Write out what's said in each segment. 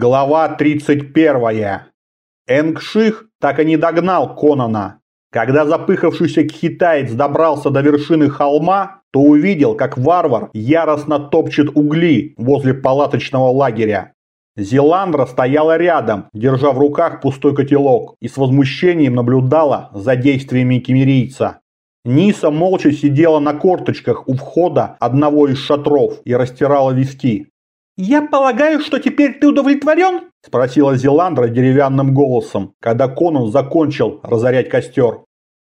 Глава 31. Энгших так и не догнал Конана. Когда запыхавшийся китаец добрался до вершины холма, то увидел, как варвар яростно топчет угли возле палаточного лагеря. Зеландра стояла рядом, держа в руках пустой котелок, и с возмущением наблюдала за действиями кемерийца. Ниса молча сидела на корточках у входа одного из шатров и растирала виски. «Я полагаю, что теперь ты удовлетворен?» – спросила Зеландра деревянным голосом, когда Конан закончил разорять костер.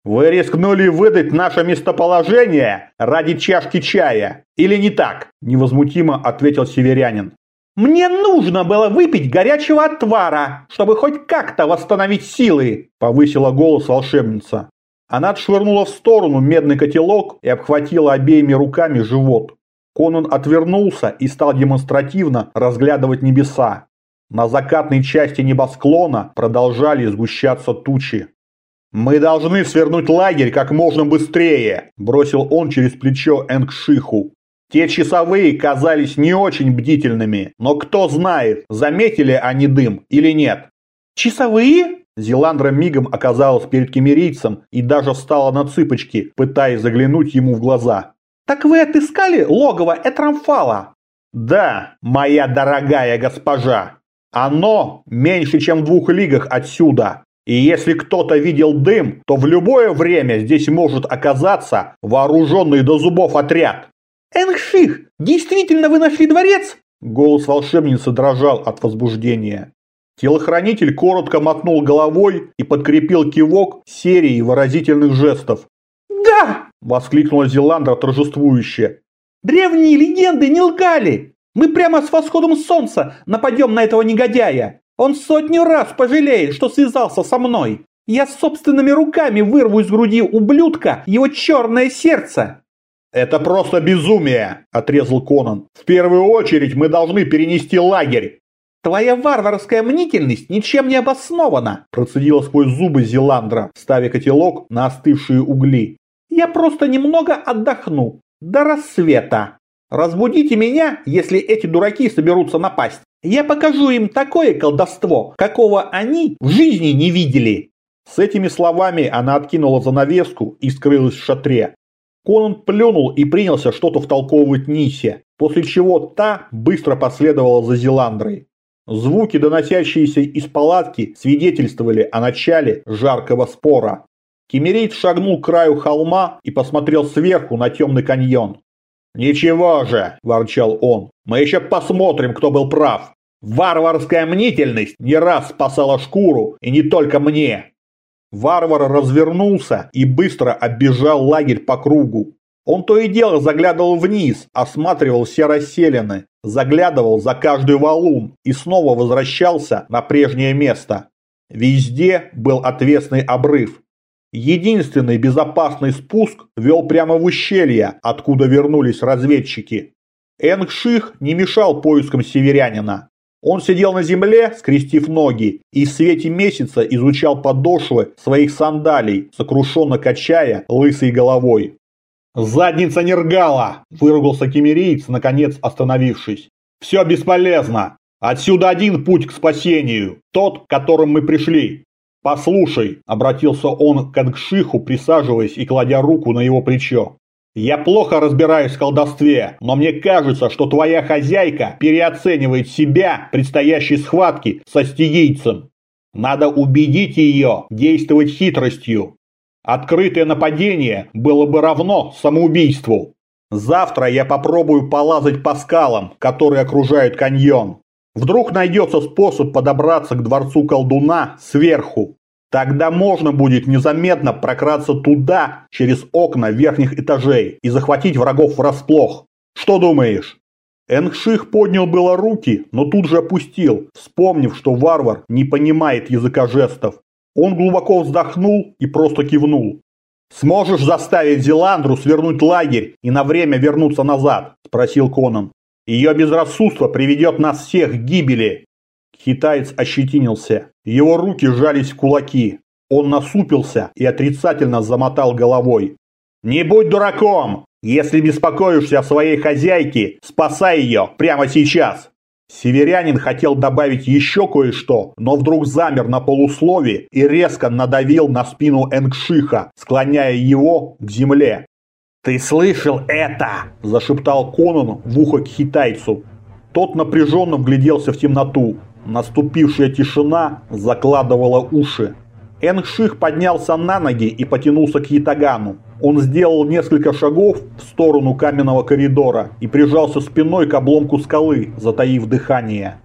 «Вы рискнули выдать наше местоположение ради чашки чая, или не так?» – невозмутимо ответил северянин. «Мне нужно было выпить горячего отвара, чтобы хоть как-то восстановить силы», – повысила голос волшебница. Она отшвырнула в сторону медный котелок и обхватила обеими руками живот. Конан отвернулся и стал демонстративно разглядывать небеса. На закатной части небосклона продолжали сгущаться тучи. «Мы должны свернуть лагерь как можно быстрее», – бросил он через плечо Энгшиху. Те часовые казались не очень бдительными, но кто знает, заметили они дым или нет. «Часовые?» Зеландра мигом оказалась перед кемерийцем и даже встала на цыпочки, пытаясь заглянуть ему в глаза. «Так вы отыскали логово Этрамфала?» «Да, моя дорогая госпожа. Оно меньше, чем в двух лигах отсюда. И если кто-то видел дым, то в любое время здесь может оказаться вооруженный до зубов отряд». «Энгших, действительно вы нашли дворец?» Голос волшебницы дрожал от возбуждения. Телохранитель коротко мотнул головой и подкрепил кивок серией выразительных жестов. «Да!» – воскликнула Зеландра торжествующе. «Древние легенды не лгали! Мы прямо с восходом солнца нападем на этого негодяя! Он сотню раз пожалеет, что связался со мной! Я собственными руками вырву из груди ублюдка его черное сердце!» «Это просто безумие!» – отрезал Конан. «В первую очередь мы должны перенести лагерь!» «Твоя варварская мнительность ничем не обоснована!» – процедила сквозь зубы Зеландра, ставя котелок на остывшие угли. Я просто немного отдохну. До рассвета. Разбудите меня, если эти дураки соберутся напасть. Я покажу им такое колдовство, какого они в жизни не видели. С этими словами она откинула занавеску и скрылась в шатре. Конан плюнул и принялся что-то втолковывать Нисе, после чего та быстро последовала за Зеландрой. Звуки, доносящиеся из палатки, свидетельствовали о начале жаркого спора. Кемерейт шагнул к краю холма и посмотрел сверху на темный каньон. «Ничего же!» – ворчал он. «Мы еще посмотрим, кто был прав. Варварская мнительность не раз спасала шкуру, и не только мне!» Варвар развернулся и быстро оббежал лагерь по кругу. Он то и дело заглядывал вниз, осматривал все расселены, заглядывал за каждый валун и снова возвращался на прежнее место. Везде был отвесный обрыв, Единственный безопасный спуск вел прямо в ущелье, откуда вернулись разведчики. Энгших не мешал поискам северянина. Он сидел на земле, скрестив ноги, и в свете месяца изучал подошвы своих сандалий, сокрушенно качая лысой головой. «Задница Нергала!» – выругался кемериец, наконец остановившись. «Все бесполезно! Отсюда один путь к спасению, тот, которым мы пришли. «Послушай», – обратился он к Ангшиху, присаживаясь и кладя руку на его плечо. «Я плохо разбираюсь в колдовстве, но мне кажется, что твоя хозяйка переоценивает себя предстоящей схватке со стигийцем. Надо убедить ее действовать хитростью. Открытое нападение было бы равно самоубийству. Завтра я попробую полазать по скалам, которые окружают каньон. Вдруг найдется способ подобраться к дворцу колдуна сверху. Тогда можно будет незаметно прократься туда, через окна верхних этажей, и захватить врагов врасплох. Что думаешь? Энгших поднял было руки, но тут же опустил, вспомнив, что варвар не понимает языка жестов. Он глубоко вздохнул и просто кивнул. «Сможешь заставить Зеландру свернуть лагерь и на время вернуться назад?» – спросил Конан. Ее безрассудство приведет нас всех к гибели. Китаец ощетинился. Его руки сжались в кулаки. Он насупился и отрицательно замотал головой. «Не будь дураком! Если беспокоишься о своей хозяйке, спасай ее прямо сейчас!» Северянин хотел добавить еще кое-что, но вдруг замер на полуслове и резко надавил на спину Энгшиха, склоняя его к земле. «Ты слышал это?» – зашептал Конан в ухо к хитайцу. Тот напряженно вгляделся в темноту. Наступившая тишина закладывала уши. Энгших поднялся на ноги и потянулся к Ятагану. Он сделал несколько шагов в сторону каменного коридора и прижался спиной к обломку скалы, затаив дыхание.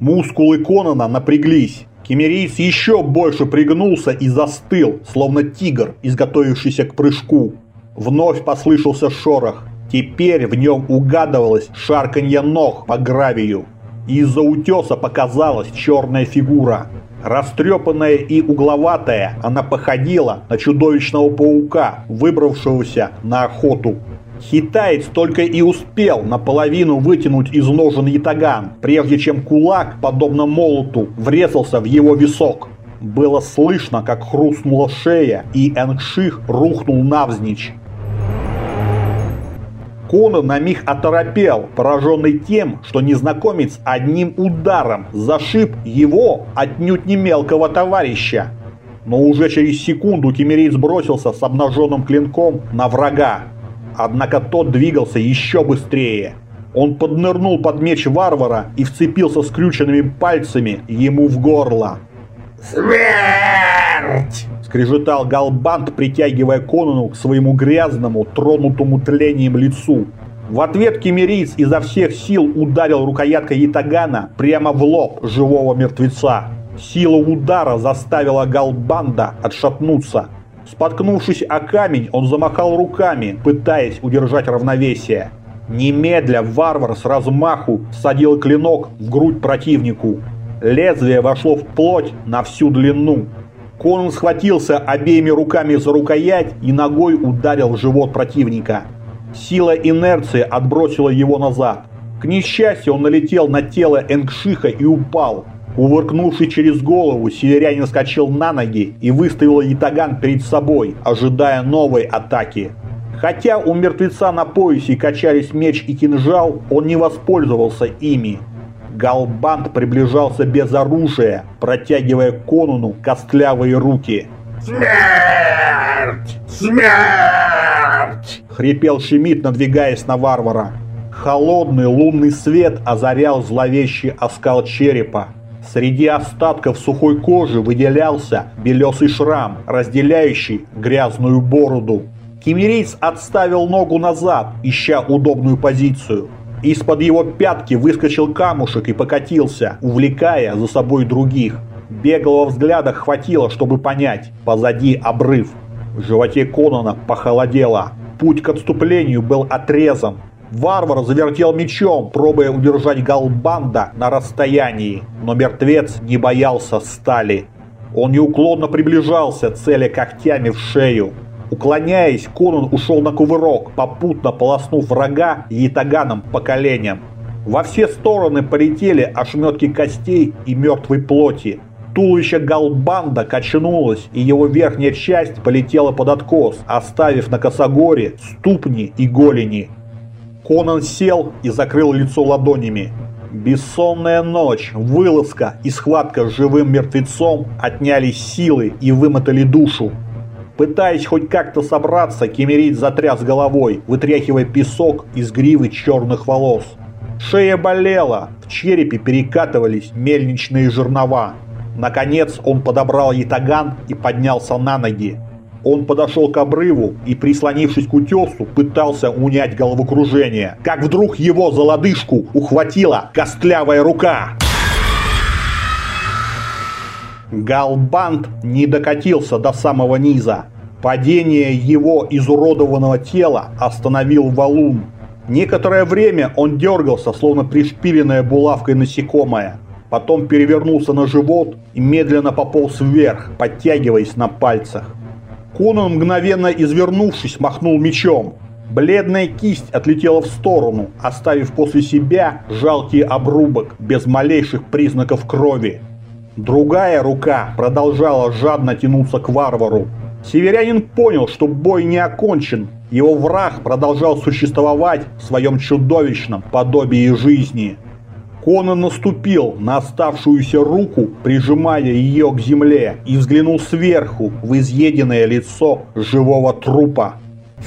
Мускулы Конана напряглись. Кемерийц еще больше пригнулся и застыл, словно тигр, изготовившийся к прыжку. Вновь послышался шорох. Теперь в нем угадывалось шарканье ног по гравию. Из-за утеса показалась черная фигура. Растрепанная и угловатая, она походила на чудовищного паука, выбравшегося на охоту. Хитаец только и успел наполовину вытянуть из ножен ятаган, прежде чем кулак, подобно молоту, врезался в его висок. Было слышно, как хрустнула шея, и Энгших рухнул навзничь. Кона на миг оторопел, пораженный тем, что незнакомец одним ударом зашиб его отнюдь не мелкого товарища. Но уже через секунду кемерийц бросился с обнаженным клинком на врага. Однако тот двигался еще быстрее. Он поднырнул под меч варвара и вцепился скрюченными пальцами ему в горло. «Смерть!» – скрежетал Галбант, притягивая Конану к своему грязному, тронутому тлением лицу. В ответ кемерийц изо всех сил ударил рукояткой ятагана прямо в лоб живого мертвеца. Сила удара заставила Галбанда отшатнуться. Споткнувшись о камень, он замахал руками, пытаясь удержать равновесие. Немедля варвар с размаху садил клинок в грудь противнику. Лезвие вошло в плоть на всю длину. Конан схватился обеими руками за рукоять и ногой ударил живот противника. Сила инерции отбросила его назад. К несчастью, он налетел на тело Энгшиха и упал. Увыркнувший через голову, северянин скачал на ноги и выставил ятаган перед собой, ожидая новой атаки. Хотя у мертвеца на поясе качались меч и кинжал, он не воспользовался ими. Галбант приближался без оружия, протягивая конуну костлявые руки. «Смерть! Смерть!» — хрипел Шемид, надвигаясь на варвара. Холодный лунный свет озарял зловещий оскал черепа. Среди остатков сухой кожи выделялся белесый шрам, разделяющий грязную бороду. Кемерийц отставил ногу назад, ища удобную позицию. Из-под его пятки выскочил камушек и покатился, увлекая за собой других. Беглого взгляда хватило, чтобы понять, позади обрыв. В животе Конона похолодело. Путь к отступлению был отрезан. Варвар завертел мечом, пробуя удержать Галбанда на расстоянии, но мертвец не боялся стали. Он неуклонно приближался, целя когтями в шею. Уклоняясь, Конан ушел на кувырок, попутно полоснув врага ятаганом по коленям. Во все стороны полетели ошметки костей и мертвой плоти. Туловище Галбанда качнулось, и его верхняя часть полетела под откос, оставив на косогоре ступни и голени. Конан сел и закрыл лицо ладонями. Бессонная ночь, вылазка и схватка с живым мертвецом отняли силы и вымотали душу. Пытаясь хоть как-то собраться, Кемерит затряс головой, вытряхивая песок из гривы черных волос. Шея болела, в черепе перекатывались мельничные жернова. Наконец он подобрал ятаган и поднялся на ноги. Он подошел к обрыву и, прислонившись к утесу, пытался унять головокружение. Как вдруг его за лодыжку ухватила костлявая рука. Галбанд не докатился до самого низа. Падение его изуродованного тела остановил валун. Некоторое время он дергался, словно пришпиленная булавкой насекомое. Потом перевернулся на живот и медленно пополз вверх, подтягиваясь на пальцах. Конан, мгновенно извернувшись, махнул мечом. Бледная кисть отлетела в сторону, оставив после себя жалкий обрубок, без малейших признаков крови. Другая рука продолжала жадно тянуться к варвару. Северянин понял, что бой не окончен. Его враг продолжал существовать в своем чудовищном подобии жизни. Конан наступил на оставшуюся руку, прижимая ее к земле, и взглянул сверху в изъеденное лицо живого трупа.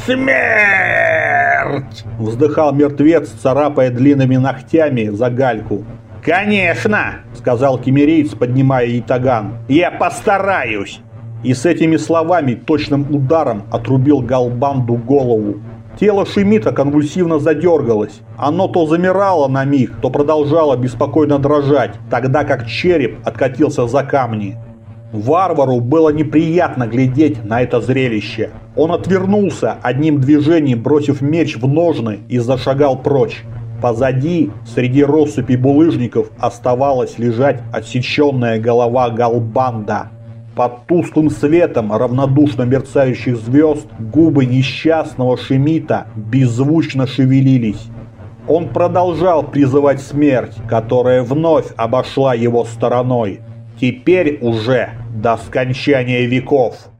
«Смерть!» – вздыхал мертвец, царапая длинными ногтями за гальку. «Конечно!» – сказал кемерийц, поднимая итаган. «Я постараюсь!» И с этими словами точным ударом отрубил Галбанду голову. Тело Шемита конвульсивно задергалось. Оно то замирало на миг, то продолжало беспокойно дрожать, тогда как череп откатился за камни. Варвару было неприятно глядеть на это зрелище. Он отвернулся, одним движением бросив меч в ножны и зашагал прочь. Позади, среди россыпи булыжников, оставалась лежать отсеченная голова Галбанда. Под тусклым светом равнодушно мерцающих звезд губы несчастного Шемита беззвучно шевелились. Он продолжал призывать смерть, которая вновь обошла его стороной. Теперь уже до скончания веков.